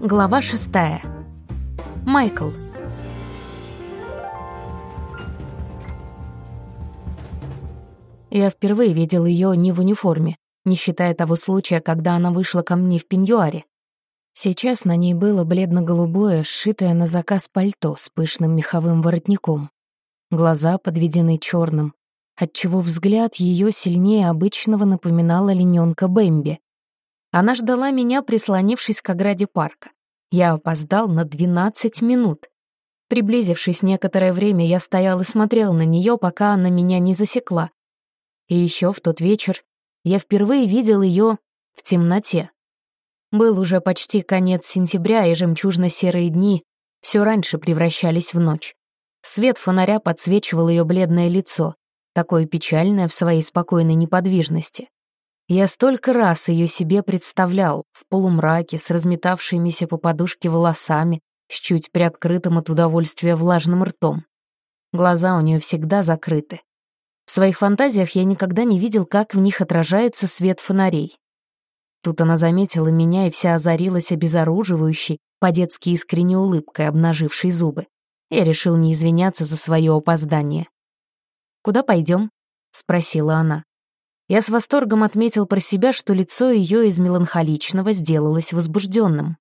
Глава шестая. Майкл. Я впервые видел ее не в униформе, не считая того случая, когда она вышла ко мне в пеньюаре. Сейчас на ней было бледно-голубое, сшитое на заказ пальто с пышным меховым воротником. Глаза подведены черным, отчего взгляд ее сильнее обычного напоминал олененка Бэмби. Она ждала меня, прислонившись к ограде парка. Я опоздал на 12 минут. Приблизившись некоторое время, я стоял и смотрел на нее, пока она меня не засекла. И еще в тот вечер я впервые видел ее в темноте. Был уже почти конец сентября, и жемчужно-серые дни все раньше превращались в ночь. Свет фонаря подсвечивал ее бледное лицо, такое печальное в своей спокойной неподвижности. Я столько раз ее себе представлял, в полумраке, с разметавшимися по подушке волосами, с чуть приоткрытым от удовольствия влажным ртом. Глаза у нее всегда закрыты. В своих фантазиях я никогда не видел, как в них отражается свет фонарей. Тут она заметила меня и вся озарилась обезоруживающей, по-детски искренней улыбкой, обнажившей зубы. Я решил не извиняться за свое опоздание. «Куда пойдем?» — спросила она. Я с восторгом отметил про себя, что лицо ее из меланхоличного сделалось возбужденным.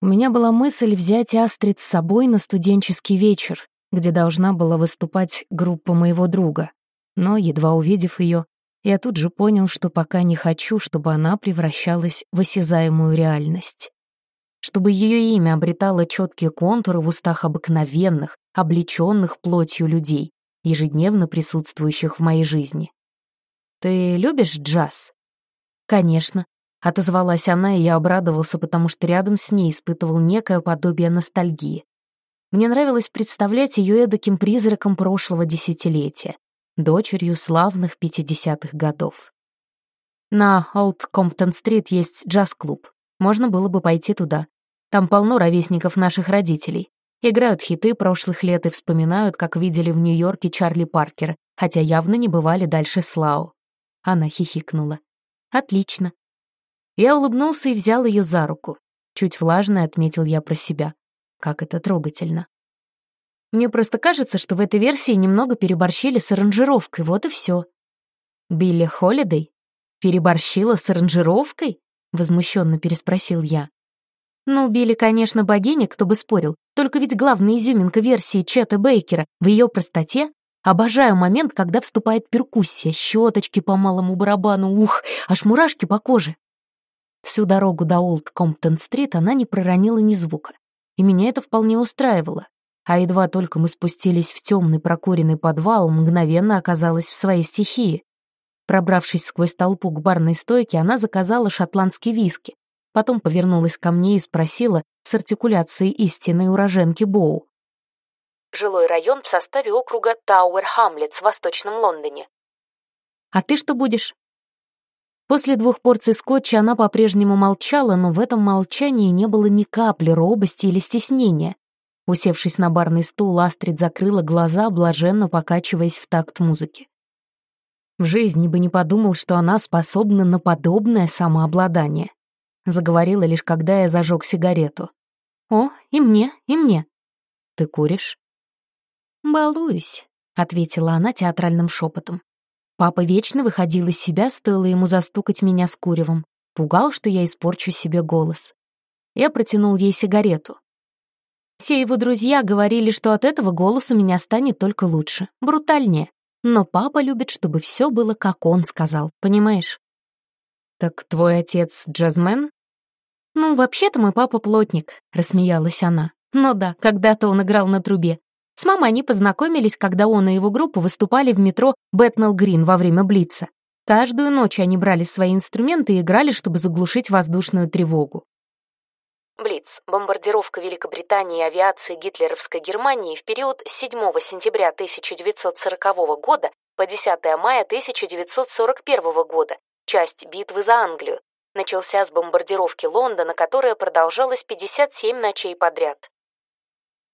У меня была мысль взять Астрид с собой на студенческий вечер, где должна была выступать группа моего друга. Но, едва увидев ее, я тут же понял, что пока не хочу, чтобы она превращалась в осязаемую реальность. Чтобы ее имя обретало четкие контуры в устах обыкновенных, облеченных плотью людей, ежедневно присутствующих в моей жизни. «Ты любишь джаз?» «Конечно», — отозвалась она, и я обрадовался, потому что рядом с ней испытывал некое подобие ностальгии. Мне нравилось представлять ее эдаким призраком прошлого десятилетия, дочерью славных пятидесятых годов. На Олд Комптон-стрит есть джаз-клуб. Можно было бы пойти туда. Там полно ровесников наших родителей. Играют хиты прошлых лет и вспоминают, как видели в Нью-Йорке Чарли Паркера, хотя явно не бывали дальше Слау. Она хихикнула. «Отлично». Я улыбнулся и взял ее за руку. Чуть влажно отметил я про себя. Как это трогательно. Мне просто кажется, что в этой версии немного переборщили с аранжировкой, вот и все. Билли Холидей? Переборщила с аранжировкой? Возмущенно переспросил я. Ну, Билли, конечно, богиня, кто бы спорил, только ведь главная изюминка версии Чета Бейкера в ее простоте Обожаю момент, когда вступает перкуссия, щеточки по малому барабану, ух, аж мурашки по коже. Всю дорогу до Олд Комптон-стрит она не проронила ни звука, и меня это вполне устраивало. А едва только мы спустились в темный прокуренный подвал, мгновенно оказалась в своей стихии. Пробравшись сквозь толпу к барной стойке, она заказала шотландский виски, потом повернулась ко мне и спросила с артикуляцией истинной уроженки Боу жилой район в составе округа Тауэр-Хамлетс в Восточном Лондоне. «А ты что будешь?» После двух порций скотча она по-прежнему молчала, но в этом молчании не было ни капли робости или стеснения. Усевшись на барный стул, Астрид закрыла глаза, блаженно покачиваясь в такт музыки. В жизни бы не подумал, что она способна на подобное самообладание. Заговорила лишь, когда я зажег сигарету. «О, и мне, и мне». «Ты куришь?» «Балуюсь», — ответила она театральным шепотом. Папа вечно выходил из себя, стоило ему застукать меня с куревом. Пугал, что я испорчу себе голос. Я протянул ей сигарету. Все его друзья говорили, что от этого голос у меня станет только лучше, брутальнее. Но папа любит, чтобы все было, как он сказал, понимаешь? «Так твой отец джазмен?» «Ну, вообще-то мой папа плотник», — рассмеялась она. «Ну да, когда-то он играл на трубе. С мамой они познакомились, когда он и его группа выступали в метро Бэтнелл Грин во время Блица. Каждую ночь они брали свои инструменты и играли, чтобы заглушить воздушную тревогу. Блиц. Бомбардировка Великобритании авиации гитлеровской Германии в период с 7 сентября 1940 года по 10 мая 1941 года, часть битвы за Англию, начался с бомбардировки Лондона, которая продолжалась 57 ночей подряд.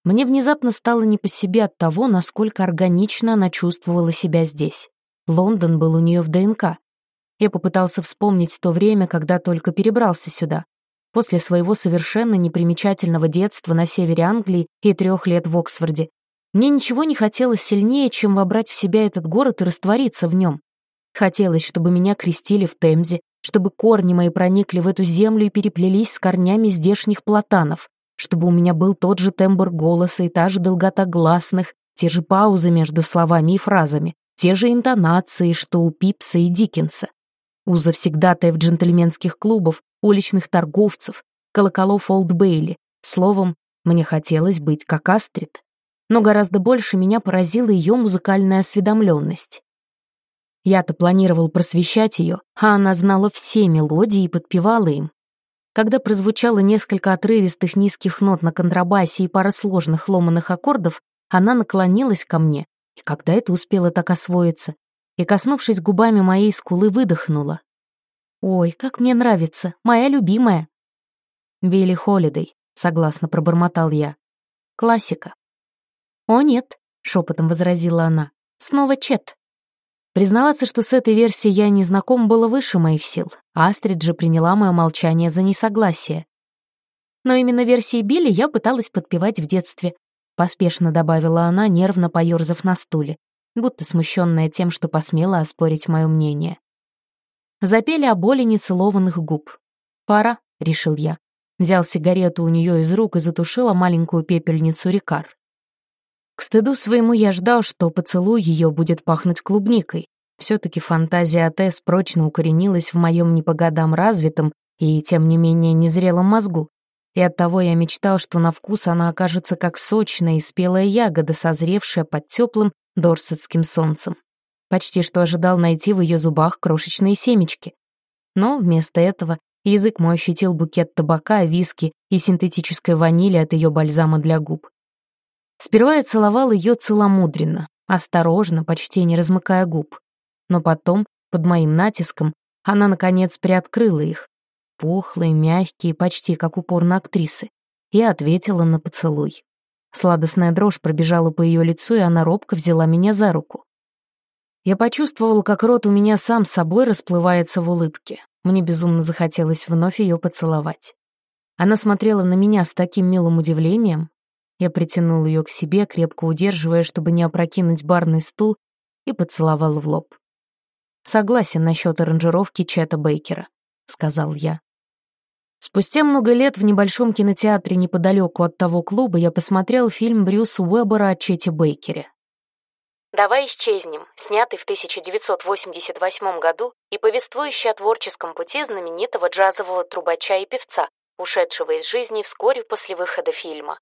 Мне внезапно стало не по себе от того, насколько органично она чувствовала себя здесь. Лондон был у нее в ДНК. Я попытался вспомнить то время, когда только перебрался сюда. после своего совершенно непримечательного детства на севере Англии и трех лет в Оксфорде, мне ничего не хотелось сильнее, чем вобрать в себя этот город и раствориться в нем. Хотелось, чтобы меня крестили в Темзе, чтобы корни мои проникли в эту землю и переплелись с корнями здешних платанов, чтобы у меня был тот же тембр голоса и та же долгота гласных, те же паузы между словами и фразами, те же интонации, что у Пипса и Диккенса. У завсегдатаев джентльменских клубов, уличных торговцев, колоколов Олд Бейли. Словом, мне хотелось быть как Астрид. Но гораздо больше меня поразила ее музыкальная осведомленность. Я-то планировал просвещать ее, а она знала все мелодии и подпевала им. Когда прозвучало несколько отрывистых низких нот на контрабасе и пара сложных ломаных аккордов, она наклонилась ко мне, и когда это успела так освоиться, и, коснувшись губами моей скулы, выдохнула. «Ой, как мне нравится, моя любимая!» «Билли Холидей», — согласно пробормотал я. «Классика». «О, нет», — шепотом возразила она, — «снова Чет». Признаваться, что с этой версией я не знаком, было выше моих сил. Астрид же приняла мое молчание за несогласие. Но именно версии Билли я пыталась подпевать в детстве. Поспешно добавила она, нервно поёрзав на стуле, будто смущенная тем, что посмела оспорить мое мнение. Запели о боли нецелованных губ. «Пора», — решил я. Взял сигарету у нее из рук и затушила маленькую пепельницу Рикар. К стыду своему я ждал, что поцелуй ее будет пахнуть клубникой. Все-таки фантазия Тесс прочно укоренилась в моем не по годам развитом и, тем не менее, незрелом мозгу. И оттого я мечтал, что на вкус она окажется как сочная и спелая ягода, созревшая под теплым дорсетским солнцем. Почти что ожидал найти в ее зубах крошечные семечки. Но вместо этого язык мой ощутил букет табака, виски и синтетической ванили от ее бальзама для губ. Сперва я целовал ее целомудренно, осторожно, почти не размыкая губ. Но потом, под моим натиском, она, наконец, приоткрыла их, пухлые, мягкие, почти как у порноактрисы, и ответила на поцелуй. Сладостная дрожь пробежала по ее лицу, и она робко взяла меня за руку. Я почувствовал, как рот у меня сам собой расплывается в улыбке. Мне безумно захотелось вновь ее поцеловать. Она смотрела на меня с таким милым удивлением, я притянул ее к себе, крепко удерживая, чтобы не опрокинуть барный стул, и поцеловал в лоб. «Согласен насчет аранжировки Чета Бейкера», — сказал я. Спустя много лет в небольшом кинотеатре неподалеку от того клуба я посмотрел фильм Брюса Уэббера о Чете Бейкере. «Давай исчезнем», снятый в 1988 году и повествующий о творческом пути знаменитого джазового трубача и певца, ушедшего из жизни вскоре после выхода фильма.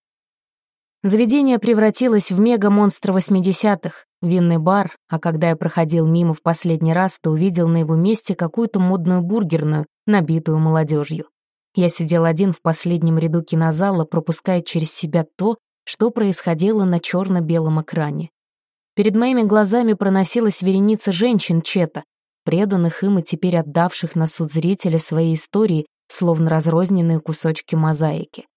Заведение превратилось в мега-монстр 80-х, винный бар, а когда я проходил мимо в последний раз, то увидел на его месте какую-то модную бургерную, набитую молодежью. Я сидел один в последнем ряду кинозала, пропуская через себя то, что происходило на черно-белом экране. Перед моими глазами проносилась вереница женщин Чета, преданных им и теперь отдавших на суд зрителя своей истории, словно разрозненные кусочки мозаики.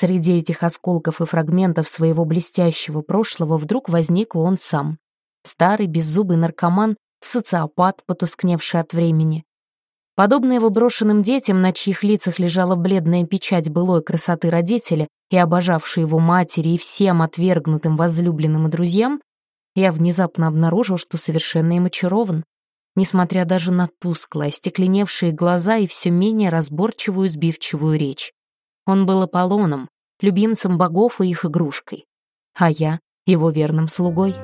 Среди этих осколков и фрагментов своего блестящего прошлого вдруг возник он сам. Старый, беззубый наркоман, социопат, потускневший от времени. Подобно его брошенным детям, на чьих лицах лежала бледная печать былой красоты родителя и обожавшей его матери и всем отвергнутым возлюбленным и друзьям, я внезапно обнаружил, что совершенно им очарован, несмотря даже на тусклые, остекленевшие глаза и все менее разборчивую сбивчивую речь. Он был Аполлоном, любимцем богов и их игрушкой, а я — его верным слугой.